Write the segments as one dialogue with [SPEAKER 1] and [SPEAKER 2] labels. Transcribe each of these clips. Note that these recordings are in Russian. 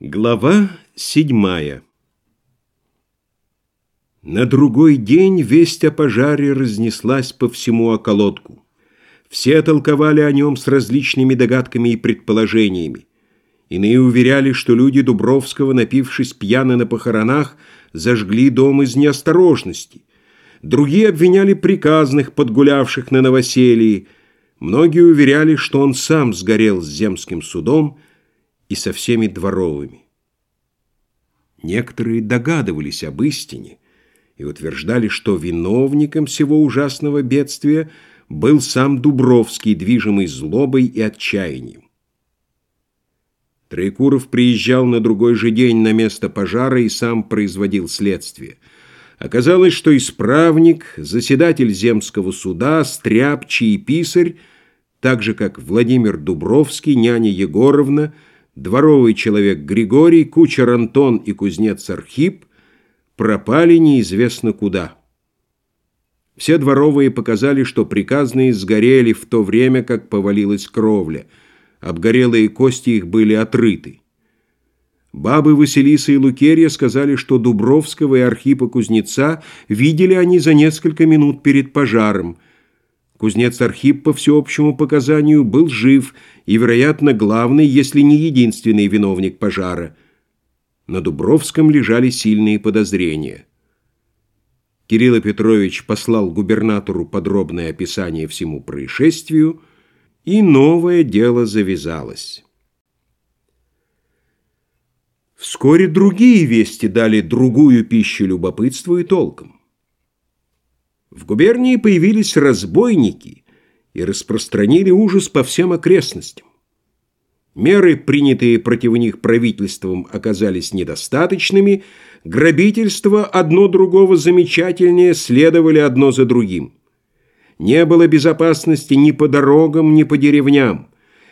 [SPEAKER 1] Глава седьмая На другой день весть о пожаре разнеслась по всему околотку. Все толковали о нем с различными догадками и предположениями. Иные уверяли, что люди Дубровского, напившись пьяно на похоронах, зажгли дом из неосторожности. Другие обвиняли приказных, подгулявших на новоселье. Многие уверяли, что он сам сгорел с земским судом, и со всеми дворовыми. Некоторые догадывались об истине и утверждали, что виновником всего ужасного бедствия был сам Дубровский, движимый злобой и отчаянием. Троекуров приезжал на другой же день на место пожара и сам производил следствие. Оказалось, что исправник, заседатель земского суда, стряпчий и писарь, так же, как Владимир Дубровский, няня Егоровна – дворовый человек Григорий, кучер Антон и кузнец Архип пропали неизвестно куда. Все дворовые показали, что приказные сгорели в то время, как повалилась кровля. Обгорелые кости их были отрыты. Бабы Василиса и Лукерья сказали, что Дубровского и Архипа Кузнеца видели они за несколько минут перед пожаром – Кузнец Архип, по всеобщему показанию, был жив и, вероятно, главный, если не единственный виновник пожара. На Дубровском лежали сильные подозрения. Кирилл Петрович послал губернатору подробное описание всему происшествию, и новое дело завязалось. Вскоре другие вести дали другую пищу любопытству и толкам. В губернии появились разбойники и распространили ужас по всем окрестностям. Меры, принятые против них правительством, оказались недостаточными, грабительства одно другого замечательнее следовали одно за другим. Не было безопасности ни по дорогам, ни по деревням.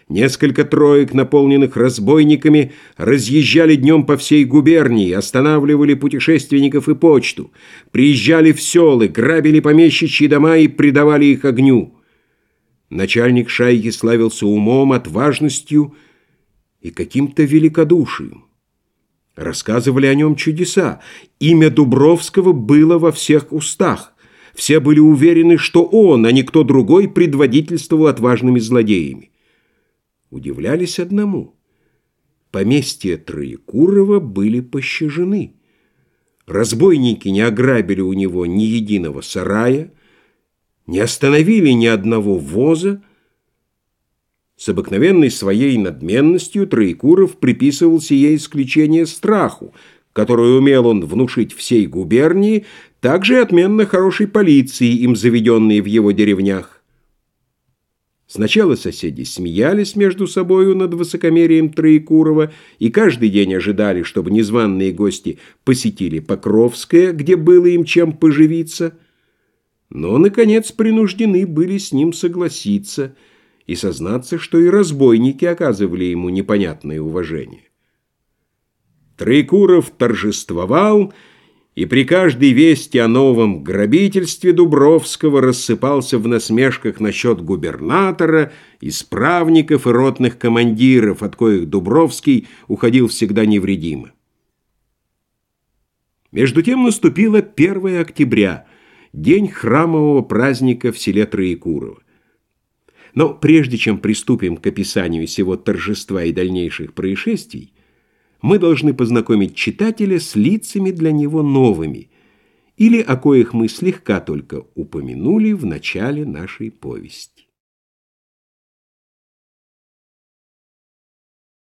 [SPEAKER 1] Несколько троек, наполненных разбойниками, разъезжали днем по всей губернии, останавливали путешественников и почту, приезжали в селы, грабили помещичьи дома и предавали их огню. Начальник шайки славился умом, отважностью и каким-то великодушием. Рассказывали о нем чудеса. Имя Дубровского было во всех устах. Все были уверены, что он, а не кто другой, предводительствовал отважными злодеями удивлялись одному. Поместья Троекурова были пощажены. Разбойники не ограбили у него ни единого сарая, не остановили ни одного воза. С обыкновенной своей надменностью Троекуров приписывал сие исключение страху, которое умел он внушить всей губернии, также отменно хорошей полиции, им заведенной в его деревнях. Сначала соседи смеялись между собою над высокомерием Троекурова и каждый день ожидали, чтобы незваные гости посетили Покровское, где было им чем поживиться. Но, наконец, принуждены были с ним согласиться и сознаться, что и разбойники оказывали ему непонятное уважение. Троекуров торжествовал и при каждой вести о новом грабительстве Дубровского рассыпался в насмешках насчет губернатора, исправников и ротных командиров, от коих Дубровский уходил всегда невредимо. Между тем наступило 1 октября, день храмового праздника в селе Троекурово. Но прежде чем приступим к описанию всего торжества и дальнейших происшествий, мы должны познакомить читателя с лицами для него новыми, или о коих мы слегка только упомянули в начале нашей повести.